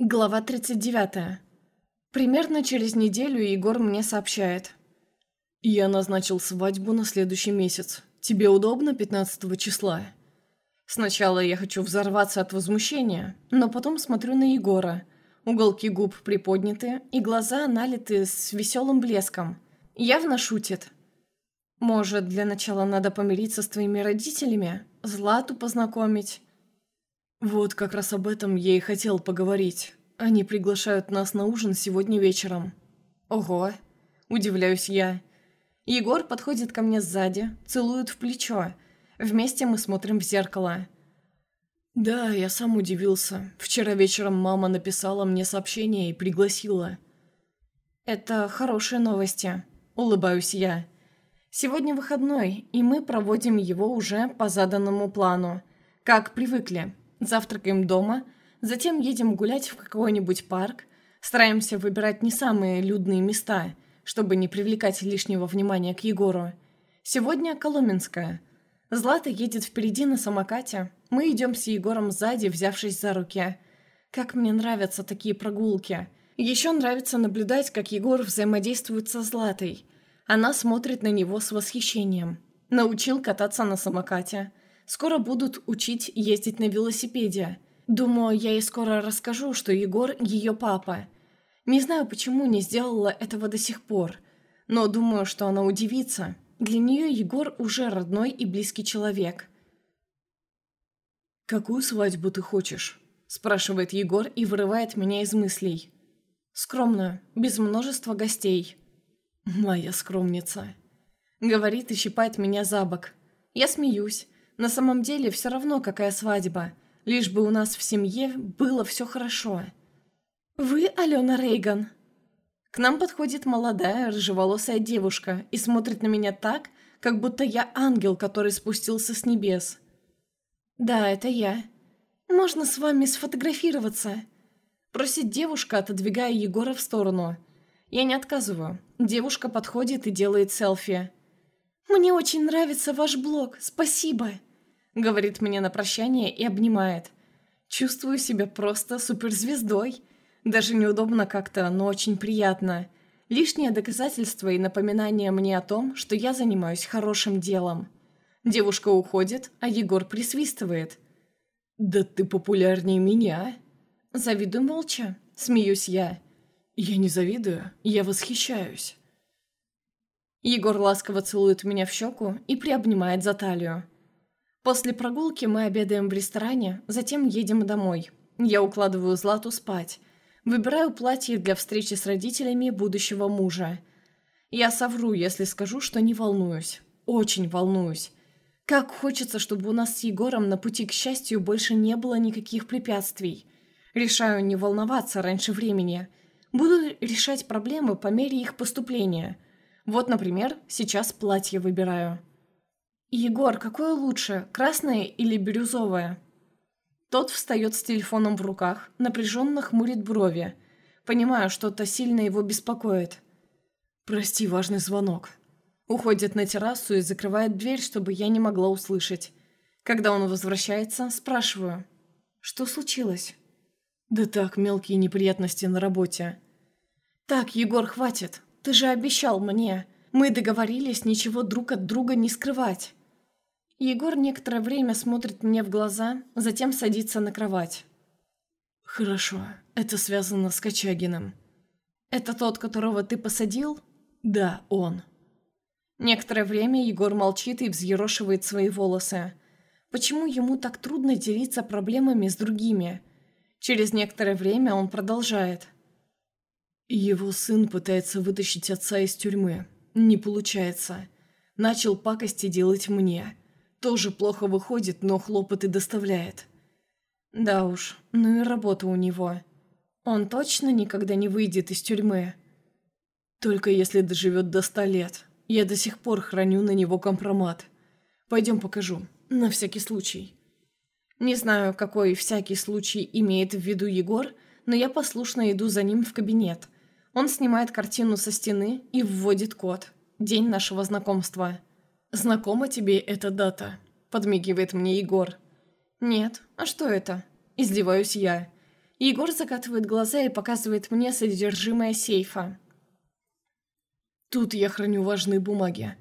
Глава 39. Примерно через неделю Егор мне сообщает. «Я назначил свадьбу на следующий месяц. Тебе удобно 15 числа?» Сначала я хочу взорваться от возмущения, но потом смотрю на Егора. Уголки губ приподняты, и глаза налиты с веселым блеском. Явно шутит. «Может, для начала надо помириться с твоими родителями? Злату познакомить?» Вот как раз об этом я и хотел поговорить. Они приглашают нас на ужин сегодня вечером. Ого, удивляюсь я. Егор подходит ко мне сзади, целует в плечо. Вместе мы смотрим в зеркало. Да, я сам удивился. Вчера вечером мама написала мне сообщение и пригласила. Это хорошие новости. Улыбаюсь я. Сегодня выходной, и мы проводим его уже по заданному плану. Как привыкли завтракаем дома, затем едем гулять в какой-нибудь парк, стараемся выбирать не самые людные места, чтобы не привлекать лишнего внимания к Егору. Сегодня Коломенская. Злата едет впереди на самокате. Мы идем с Егором сзади, взявшись за руки. Как мне нравятся такие прогулки. Еще нравится наблюдать, как Егор взаимодействует со Златой. Она смотрит на него с восхищением. Научил кататься на самокате. Скоро будут учить ездить на велосипеде. Думаю, я ей скоро расскажу, что Егор – ее папа. Не знаю, почему не сделала этого до сих пор. Но думаю, что она удивится. Для нее Егор уже родной и близкий человек. «Какую свадьбу ты хочешь?» – спрашивает Егор и вырывает меня из мыслей. «Скромную, без множества гостей». «Моя скромница», – говорит и щипает меня за бок. Я смеюсь. На самом деле все равно, какая свадьба. Лишь бы у нас в семье было все хорошо. «Вы Алена Рейган?» К нам подходит молодая, рыжеволосая девушка и смотрит на меня так, как будто я ангел, который спустился с небес. «Да, это я. Можно с вами сфотографироваться?» Просит девушка, отодвигая Егора в сторону. Я не отказываю. Девушка подходит и делает селфи. «Мне очень нравится ваш блог, спасибо!» Говорит мне на прощание и обнимает. Чувствую себя просто суперзвездой. Даже неудобно как-то, но очень приятно. Лишнее доказательство и напоминание мне о том, что я занимаюсь хорошим делом. Девушка уходит, а Егор присвистывает. «Да ты популярнее меня!» Завидую молча, смеюсь я. «Я не завидую, я восхищаюсь». Егор ласково целует меня в щеку и приобнимает за талию. После прогулки мы обедаем в ресторане, затем едем домой. Я укладываю Злату спать. Выбираю платье для встречи с родителями будущего мужа. Я совру, если скажу, что не волнуюсь. Очень волнуюсь. Как хочется, чтобы у нас с Егором на пути к счастью больше не было никаких препятствий. Решаю не волноваться раньше времени. Буду решать проблемы по мере их поступления. Вот, например, сейчас платье выбираю. «Егор, какое лучше, красное или бирюзовое?» Тот встает с телефоном в руках, напряженно хмурит брови. Понимаю, что-то сильно его беспокоит. «Прости, важный звонок». Уходит на террасу и закрывает дверь, чтобы я не могла услышать. Когда он возвращается, спрашиваю. «Что случилось?» «Да так, мелкие неприятности на работе». «Так, Егор, хватит. Ты же обещал мне. Мы договорились ничего друг от друга не скрывать». Егор некоторое время смотрит мне в глаза, затем садится на кровать. «Хорошо, это связано с Качагиным». «Это тот, которого ты посадил?» «Да, он». Некоторое время Егор молчит и взъерошивает свои волосы. Почему ему так трудно делиться проблемами с другими? Через некоторое время он продолжает. Его сын пытается вытащить отца из тюрьмы. Не получается. Начал пакости делать мне. Тоже плохо выходит, но хлопоты доставляет. Да уж, ну и работа у него. Он точно никогда не выйдет из тюрьмы? Только если доживет до ста лет. Я до сих пор храню на него компромат. Пойдем покажу, на всякий случай. Не знаю, какой всякий случай имеет в виду Егор, но я послушно иду за ним в кабинет. Он снимает картину со стены и вводит код. День нашего знакомства. «Знакома тебе эта дата?» – подмигивает мне Егор. «Нет. А что это?» – издеваюсь я. Егор закатывает глаза и показывает мне содержимое сейфа. Тут я храню важные бумаги.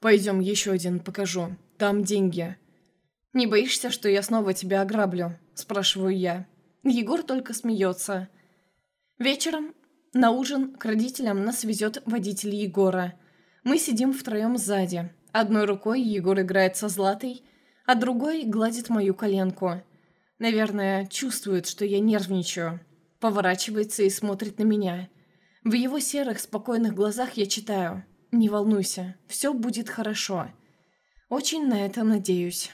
Пойдем, еще один покажу. Там деньги. «Не боишься, что я снова тебя ограблю?» – спрашиваю я. Егор только смеется. Вечером на ужин к родителям нас везет водитель Егора. Мы сидим втроем сзади. Одной рукой Егор играет со Златой, а другой гладит мою коленку. Наверное, чувствует, что я нервничаю. Поворачивается и смотрит на меня. В его серых, спокойных глазах я читаю. «Не волнуйся, все будет хорошо». Очень на это надеюсь.